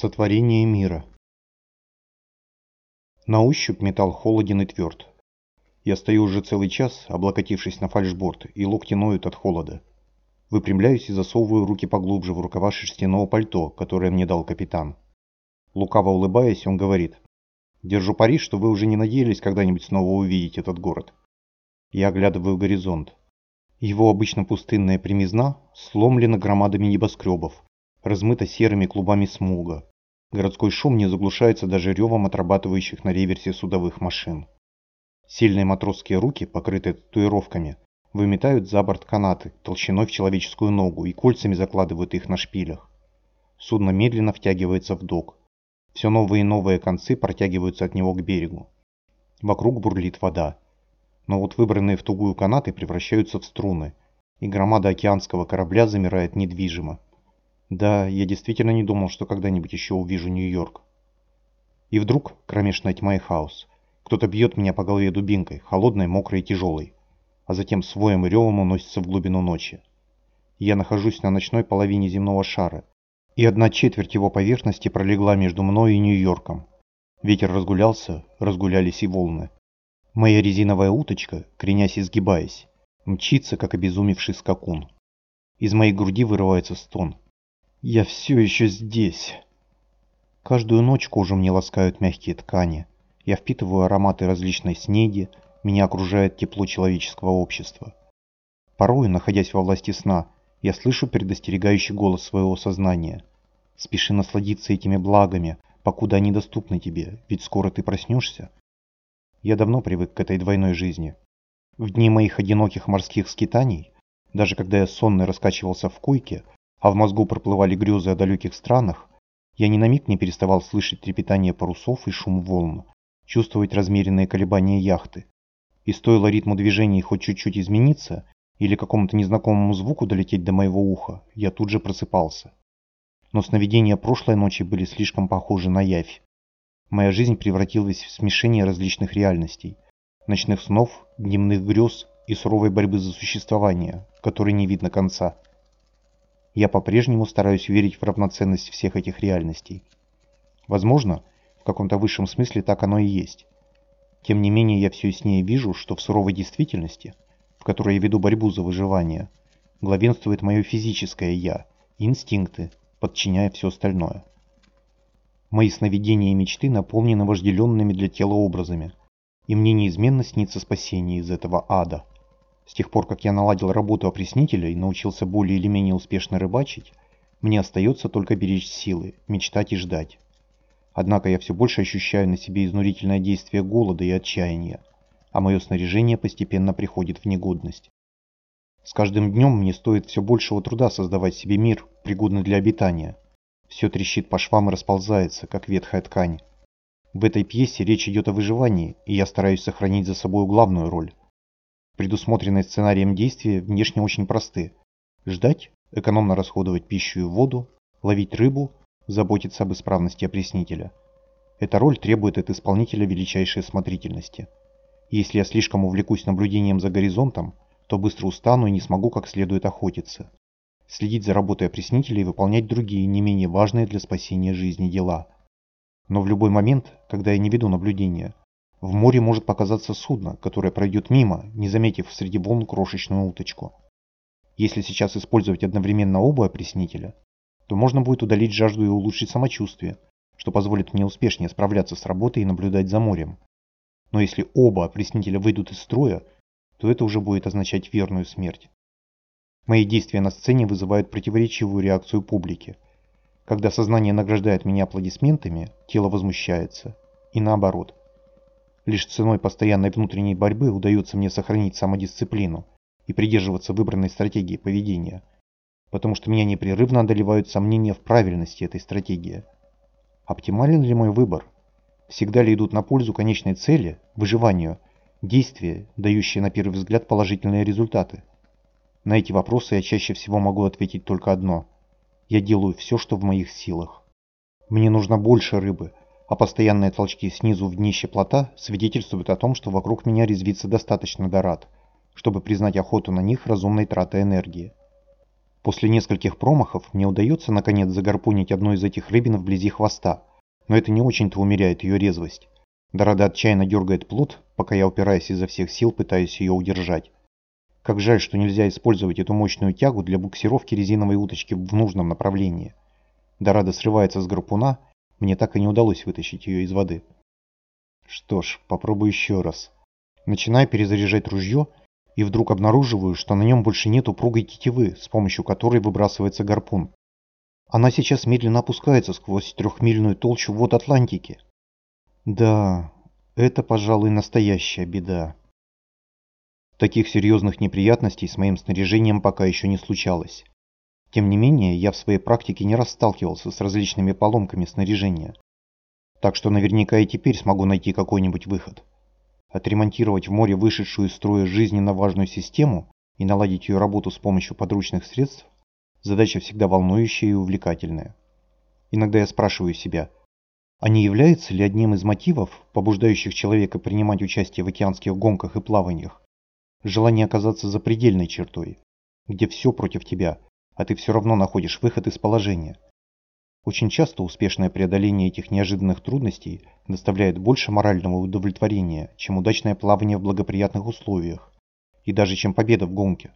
Сотворение мира. На ощупь металл холоден и тверд. Я стою уже целый час, облокотившись на фальшборд, и локти ноют от холода. Выпрямляюсь и засовываю руки поглубже в рукава шерстяного пальто, которое мне дал капитан. Лукаво улыбаясь, он говорит, «Держу пари, что вы уже не надеялись когда-нибудь снова увидеть этот город». Я оглядываю горизонт. Его обычно пустынная примизна сломлена громадами небоскребов, размыта серыми клубами смуга. Городской шум не заглушается даже ревом отрабатывающих на реверсе судовых машин. Сильные матросские руки, покрытые татуировками, выметают за борт канаты толщиной в человеческую ногу и кольцами закладывают их на шпилях. Судно медленно втягивается в док. Все новые и новые концы протягиваются от него к берегу. Вокруг бурлит вода. Но вот выбранные в тугую канаты превращаются в струны, и громада океанского корабля замирает недвижимо. Да, я действительно не думал, что когда-нибудь еще увижу Нью-Йорк. И вдруг, кромешная тьма и хаос, кто-то бьет меня по голове дубинкой, холодной, мокрой и тяжелой, а затем своим и ревом уносится в глубину ночи. Я нахожусь на ночной половине земного шара, и одна четверть его поверхности пролегла между мной и Нью-Йорком. Ветер разгулялся, разгулялись и волны. Моя резиновая уточка, кренясь и сгибаясь, мчится, как обезумевший скакун. Из моей груди вырывается стон – я все еще здесь. Каждую ночь кожу мне ласкают мягкие ткани. Я впитываю ароматы различной снеди, меня окружает тепло человеческого общества. Порой, находясь во власти сна, я слышу предостерегающий голос своего сознания. Спеши насладиться этими благами, покуда они доступны тебе, ведь скоро ты проснешься. Я давно привык к этой двойной жизни. В дни моих одиноких морских скитаний, даже когда я сонный раскачивался в койке, а в мозгу проплывали грезы о далеких странах, я ни на миг не переставал слышать трепетание парусов и шум волн, чувствовать размеренные колебания яхты. И стоило ритму движений хоть чуть-чуть измениться, или какому-то незнакомому звуку долететь до моего уха, я тут же просыпался. Но сновидения прошлой ночи были слишком похожи на явь. Моя жизнь превратилась в смешение различных реальностей. Ночных снов, дневных грез и суровой борьбы за существование, которой не видно конца. Я по-прежнему стараюсь верить в равноценность всех этих реальностей. Возможно, в каком-то высшем смысле так оно и есть. Тем не менее, я все яснее вижу, что в суровой действительности, в которой я веду борьбу за выживание, главенствует мое физическое «я», инстинкты, подчиняя все остальное. Мои сновидения и мечты наполнены вожделенными для тела образами, и мне неизменно снится спасение из этого ада – с тех пор, как я наладил работу опреснителя и научился более или менее успешно рыбачить, мне остается только беречь силы, мечтать и ждать. Однако я все больше ощущаю на себе изнурительное действие голода и отчаяния, а мое снаряжение постепенно приходит в негодность. С каждым днем мне стоит все большего труда создавать себе мир, пригодный для обитания. Все трещит по швам и расползается, как ветхая ткань. В этой пьесе речь идет о выживании, и я стараюсь сохранить за собой главную роль предусмотренные сценарием действия, внешне очень просты. Ждать, экономно расходовать пищу и воду, ловить рыбу, заботиться об исправности опреснителя. Эта роль требует от исполнителя величайшей осмотрительности. если я слишком увлекусь наблюдением за горизонтом, то быстро устану и не смогу как следует охотиться. Следить за работой опреснителя и выполнять другие, не менее важные для спасения жизни дела. Но в любой момент, когда я не веду наблюдения, в море может показаться судно, которое пройдет мимо, не заметив среди волн крошечную уточку. Если сейчас использовать одновременно оба опреснителя, то можно будет удалить жажду и улучшить самочувствие, что позволит мне успешнее справляться с работой и наблюдать за морем. Но если оба опреснителя выйдут из строя, то это уже будет означать верную смерть. Мои действия на сцене вызывают противоречивую реакцию публики. Когда сознание награждает меня аплодисментами, тело возмущается. И наоборот. Лишь ценой постоянной внутренней борьбы удается мне сохранить самодисциплину и придерживаться выбранной стратегии поведения, потому что меня непрерывно одолевают сомнения в правильности этой стратегии. Оптимален ли мой выбор? Всегда ли идут на пользу конечной цели, выживанию, действия, дающие на первый взгляд положительные результаты? На эти вопросы я чаще всего могу ответить только одно. Я делаю все, что в моих силах. Мне нужно больше рыбы, а постоянные толчки снизу в днище плота свидетельствуют о том, что вокруг меня резвится достаточно дорад, чтобы признать охоту на них разумной тратой энергии. После нескольких промахов мне удается наконец загарпунить одну из этих рыбин вблизи хвоста, но это не очень-то умеряет ее резвость. Дорада отчаянно дергает плот, пока я упираясь изо всех сил пытаюсь ее удержать. Как жаль, что нельзя использовать эту мощную тягу для буксировки резиновой уточки в нужном направлении. Дорада срывается с гарпуна, мне так и не удалось вытащить ее из воды. Что ж, попробую еще раз. Начинаю перезаряжать ружье и вдруг обнаруживаю, что на нем больше нет упругой тетивы, с помощью которой выбрасывается гарпун. Она сейчас медленно опускается сквозь трехмильную толщу вод Атлантики. Да, это, пожалуй, настоящая беда. Таких серьезных неприятностей с моим снаряжением пока еще не случалось. Тем не менее, я в своей практике не раз сталкивался с различными поломками снаряжения. Так что наверняка и теперь смогу найти какой-нибудь выход. Отремонтировать в море вышедшую из строя жизненно важную систему и наладить ее работу с помощью подручных средств – задача всегда волнующая и увлекательная. Иногда я спрашиваю себя, а не является ли одним из мотивов, побуждающих человека принимать участие в океанских гонках и плаваниях, желание оказаться за предельной чертой, где все против тебя, а ты все равно находишь выход из положения – очень часто успешное преодоление этих неожиданных трудностей доставляет больше морального удовлетворения, чем удачное плавание в благоприятных условиях, и даже чем победа в гонке.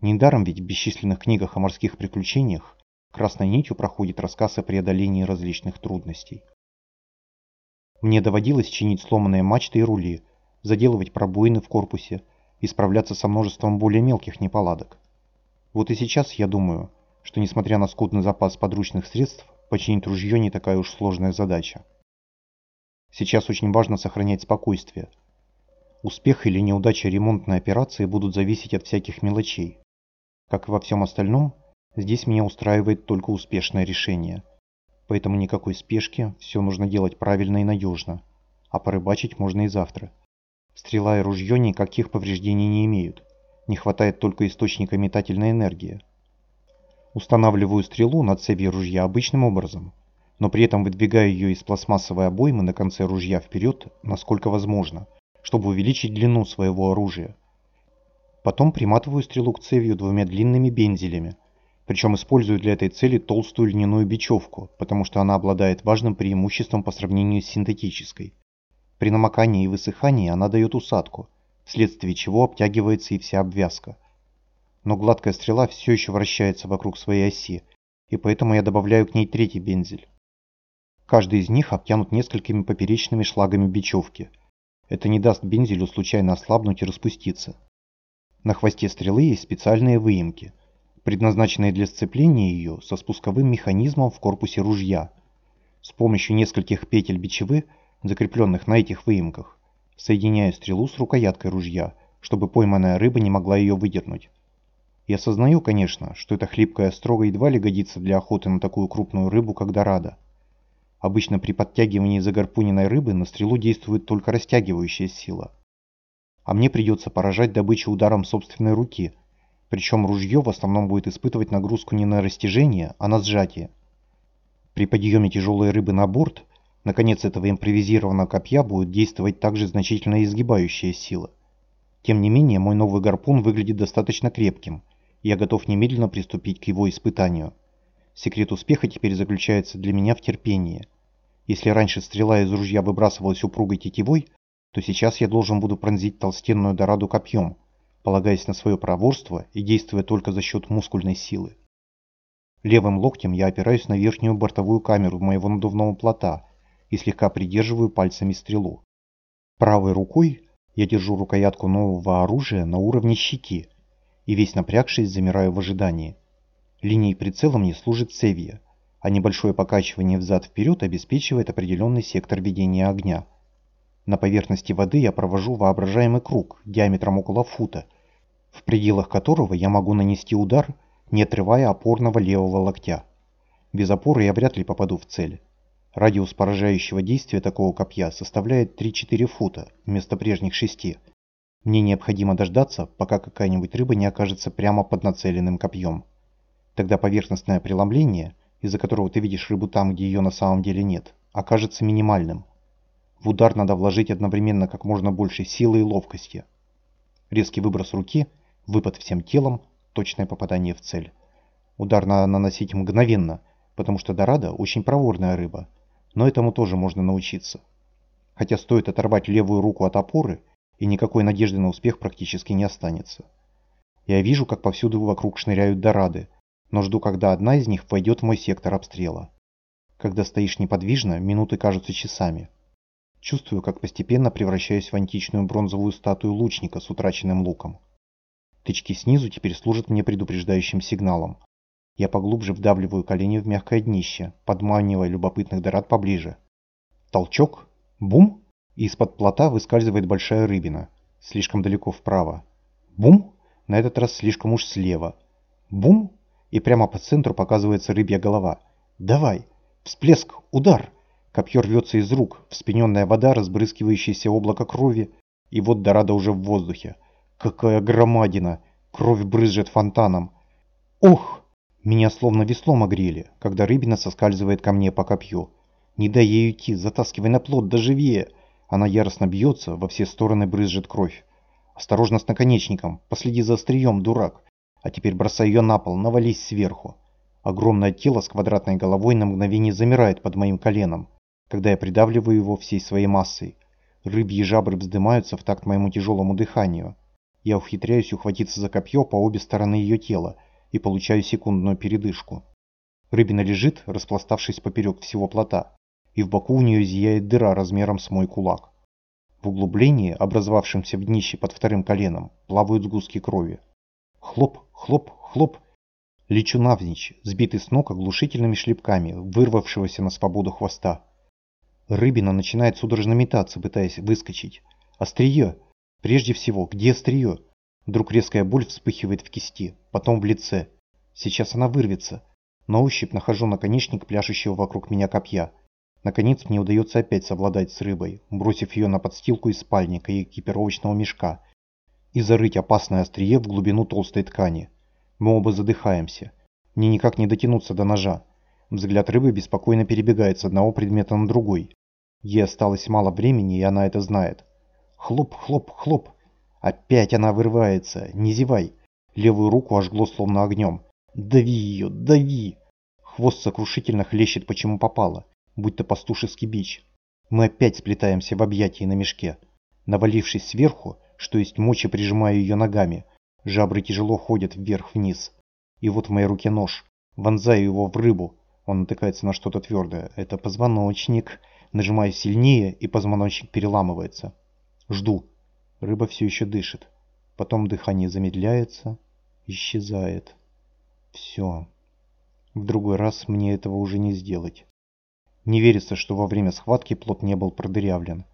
Недаром ведь в бесчисленных книгах о морских приключениях красной нитью проходит рассказ о преодолении различных трудностей. Мне доводилось чинить сломанные мачты и рули, заделывать пробоины в корпусе и справляться со множеством более мелких неполадок. Вот и сейчас я думаю – что несмотря на скудный запас подручных средств, починить ружье не такая уж сложная задача. Сейчас очень важно сохранять спокойствие. Успех или неудача ремонтной операции будут зависеть от всяких мелочей. Как и во всем остальном, здесь меня устраивает только успешное решение. Поэтому никакой спешки, все нужно делать правильно и надежно. А порыбачить можно и завтра. Стрела и ружье никаких повреждений не имеют. Не хватает только источника метательной энергии. Устанавливаю стрелу на цевье ружья обычным образом, но при этом выдвигаю ее из пластмассовой обоймы на конце ружья вперед, насколько возможно, чтобы увеличить длину своего оружия. Потом приматываю стрелу к цевью двумя длинными бензелями, причем использую для этой цели толстую льняную бечевку, потому что она обладает важным преимуществом по сравнению с синтетической. При намокании и высыхании она дает усадку, вследствие чего обтягивается и вся обвязка но гладкая стрела все еще вращается вокруг своей оси, и поэтому я добавляю к ней третий бензель. Каждый из них обтянут несколькими поперечными шлагами бечевки. Это не даст бензелю случайно ослабнуть и распуститься. На хвосте стрелы есть специальные выемки, предназначенные для сцепления ее со спусковым механизмом в корпусе ружья. С помощью нескольких петель бичевы, закрепленных на этих выемках, соединяю стрелу с рукояткой ружья, чтобы пойманная рыба не могла ее выдернуть. Я осознаю, конечно, что эта хлипкая строго едва ли годится для охоты на такую крупную рыбу, как дорада. Обычно при подтягивании загарпуненной рыбы на стрелу действует только растягивающая сила. А мне придется поражать добычу ударом собственной руки, причем ружье в основном будет испытывать нагрузку не на растяжение, а на сжатие. При подъеме тяжелой рыбы на борт, наконец этого импровизированного копья будет действовать также значительно изгибающая сила. Тем не менее, мой новый гарпун выглядит достаточно крепким – я готов немедленно приступить к его испытанию. Секрет успеха теперь заключается для меня в терпении. Если раньше стрела из ружья выбрасывалась упругой тетивой, то сейчас я должен буду пронзить толстенную дораду копьем, полагаясь на свое проворство и действуя только за счет мускульной силы. Левым локтем я опираюсь на верхнюю бортовую камеру моего надувного плота и слегка придерживаю пальцами стрелу. Правой рукой я держу рукоятку нового оружия на уровне щеки, и весь напрягшись замираю в ожидании. Линией прицела мне служит Севия, а небольшое покачивание взад-вперед обеспечивает определенный сектор ведения огня. На поверхности воды я провожу воображаемый круг диаметром около фута, в пределах которого я могу нанести удар, не отрывая опорного левого локтя. Без опоры я вряд ли попаду в цель. Радиус поражающего действия такого копья составляет 3-4 фута вместо прежних 6 мне необходимо дождаться, пока какая-нибудь рыба не окажется прямо под нацеленным копьем. Тогда поверхностное преломление, из-за которого ты видишь рыбу там, где ее на самом деле нет, окажется минимальным. В удар надо вложить одновременно как можно больше силы и ловкости. Резкий выброс руки, выпад всем телом, точное попадание в цель. Удар надо наносить мгновенно, потому что дорадо очень проворная рыба, но этому тоже можно научиться. Хотя стоит оторвать левую руку от опоры, и никакой надежды на успех практически не останется. Я вижу, как повсюду вокруг шныряют дорады, но жду, когда одна из них войдет в мой сектор обстрела. Когда стоишь неподвижно, минуты кажутся часами. Чувствую, как постепенно превращаюсь в античную бронзовую статую лучника с утраченным луком. Тычки снизу теперь служат мне предупреждающим сигналом. Я поглубже вдавливаю колени в мягкое днище, подманивая любопытных дорад поближе. Толчок. Бум! И из-под плота выскальзывает большая рыбина. Слишком далеко вправо. Бум! На этот раз слишком уж слева. Бум! И прямо по центру показывается рыбья голова. Давай! Всплеск! Удар! Копье рвется из рук, вспененная вода, разбрызгивающееся облако крови, и вот Дорадо уже в воздухе. Какая громадина! Кровь брызжет фонтаном. Ух! Меня словно веслом огрели, когда рыбина соскальзывает ко мне по копью. Не дай ей уйти, затаскивай на плот, да живее! Она яростно бьется, во все стороны брызжет кровь. Осторожно с наконечником, последи за острием, дурак. А теперь бросай ее на пол, навались сверху. Огромное тело с квадратной головой на мгновение замирает под моим коленом когда я придавливаю его всей своей массой. Рыбьи жабры вздымаются в такт моему тяжелому дыханию. Я ухитряюсь ухватиться за копье по обе стороны ее тела и получаю секундную передышку. Рыбина лежит, распластавшись поперек всего плота, и в боку у нее зияет дыра размером с мой кулак. В углублении, образовавшемся в днище под вторым коленом, плавают сгустки крови. Хлоп, хлоп, хлоп. Лечу навзничь, сбитый с ног оглушительными шлепками, вырвавшегося на свободу хвоста. Рыбина начинает судорожно метаться, пытаясь выскочить. Острие! Прежде всего, где острие? Вдруг резкая боль вспыхивает в кисти, потом в лице. Сейчас она вырвется. На ощупь нахожу наконечник пляшущего вокруг меня копья. Наконец мне удается опять совладать с рыбой, бросив ее на подстилку из спальника и экипировочного мешка, и зарыть опасное острие в глубину толстой ткани. Мы оба задыхаемся. Мне никак не дотянуться до ножа. Взгляд рыбы беспокойно перебегает с одного предмета на другой. Ей осталось мало времени, и она это знает. Хлоп, хлоп, хлоп. Опять она вырывается. Не зевай. Левую руку ожгло словно огнем. Дави ее, дави. Хвост сокрушительно хлещет почему попало, будь-то пастушеский бич. Мы опять сплетаемся в объятии на мешке. Навалившись сверху, что есть мочи, прижимаю ее ногами. Жабры тяжело ходят вверх-вниз. И вот в моей руке нож. Вонзаю его в рыбу, он натыкается на что-то твердое. Это позвоночник. Нажимаю сильнее, и позвоночник переламывается. Жду. Рыба все еще дышит. Потом дыхание замедляется, исчезает. Все. В другой раз мне этого уже не сделать. Не верится, что во время схватки плот не был продырявлен.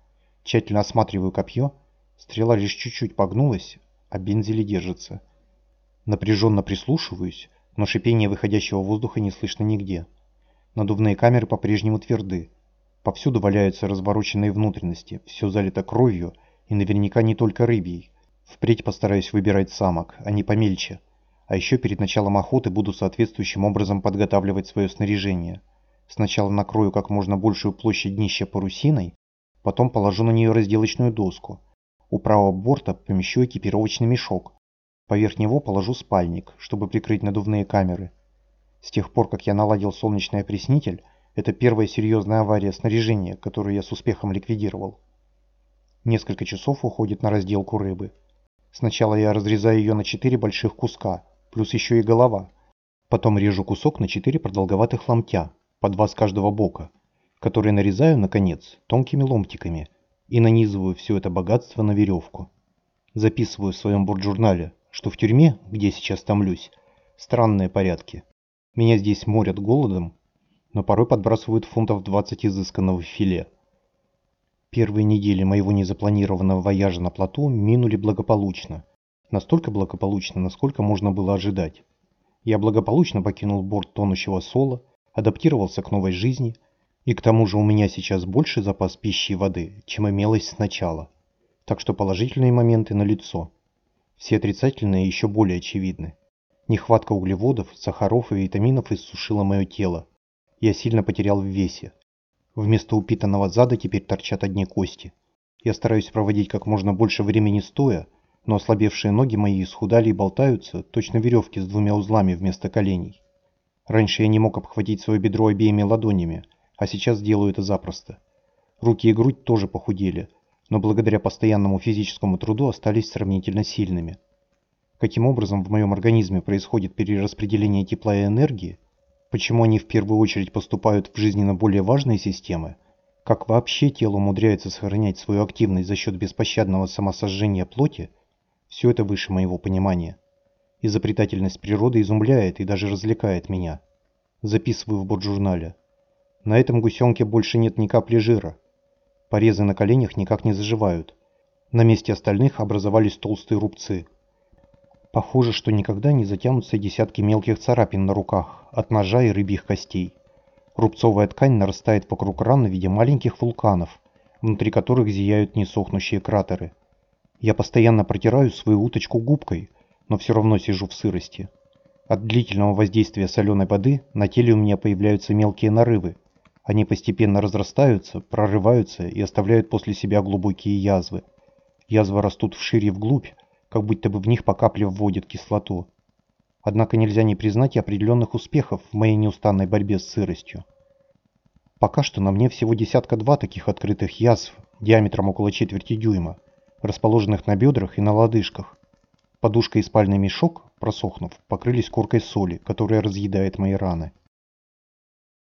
Тщательно осматриваю копье. Стрела лишь чуть-чуть погнулась, а бензели держится. Напряженно прислушиваюсь, но шипения выходящего воздуха не слышно нигде. Надувные камеры по-прежнему тверды. Повсюду валяются развороченные внутренности, все залито кровью, и наверняка не только рыбьей. Впредь постараюсь выбирать самок, а не помельче. А еще перед началом охоты буду соответствующим образом подготавливать свое снаряжение. Сначала накрою как можно большую площадь днища парусиной, потом положу на нее разделочную доску. У правого борта помещу экипировочный мешок. Поверх него положу спальник, чтобы прикрыть надувные камеры. С тех пор, как я наладил солнечный опреснитель, это первая серьезная авария снаряжения, которую я с успехом ликвидировал. Несколько часов уходит на разделку рыбы. Сначала я разрезаю ее на четыре больших куска, плюс еще и голова. Потом режу кусок на четыре продолговатых ломтя, по два с каждого бока, которые нарезаю, наконец, тонкими ломтиками и нанизываю все это богатство на веревку. Записываю в своем борт-журнале, что в тюрьме, где сейчас томлюсь, странные порядки – меня здесь морят голодом, но порой подбрасывают фунтов 20 изысканного филе. Первые недели моего незапланированного вояжа на плоту минули благополучно. Настолько благополучно, насколько можно было ожидать. Я благополучно покинул борт тонущего сола, адаптировался к новой жизни, и к тому же у меня сейчас больше запас пищи и воды, чем имелось сначала. Так что положительные моменты налицо. Все отрицательные еще более очевидны. Нехватка углеводов, сахаров и витаминов иссушила мое тело. Я сильно потерял в весе. Вместо упитанного зада теперь торчат одни кости. Я стараюсь проводить как можно больше времени стоя, но ослабевшие ноги мои исхудали и болтаются, точно веревки с двумя узлами вместо коленей. Раньше я не мог обхватить свое бедро обеими ладонями, а сейчас делаю это запросто. Руки и грудь тоже похудели, но благодаря постоянному физическому труду остались сравнительно сильными. Каким образом в моем организме происходит перераспределение тепла и энергии, почему они в первую очередь поступают в жизненно более важные системы, как вообще тело умудряется сохранять свою активность за счет беспощадного самосожжения плоти, все это выше моего понимания. Изобретательность природы изумляет и даже развлекает меня. Записываю в бот-журнале. На этом гусенке больше нет ни капли жира. Порезы на коленях никак не заживают. На месте остальных образовались толстые рубцы. Похоже, что никогда не затянутся десятки мелких царапин на руках от ножа и рыбьих костей. Рубцовая ткань нарастает вокруг ран в виде маленьких вулканов, внутри которых зияют несохнущие кратеры. Я постоянно протираю свою уточку губкой, но все равно сижу в сырости. От длительного воздействия соленой воды на теле у меня появляются мелкие нарывы. Они постепенно разрастаются, прорываются и оставляют после себя глубокие язвы. Язвы растут вширь и вглубь, как будто бы в них по капле вводят кислоту. Однако нельзя не признать определенных успехов в моей неустанной борьбе с сыростью. Пока что на мне всего десятка-два таких открытых язв диаметром около четверти дюйма, расположенных на бедрах и на лодыжках. Подушка и спальный мешок, просохнув, покрылись коркой соли, которая разъедает мои раны.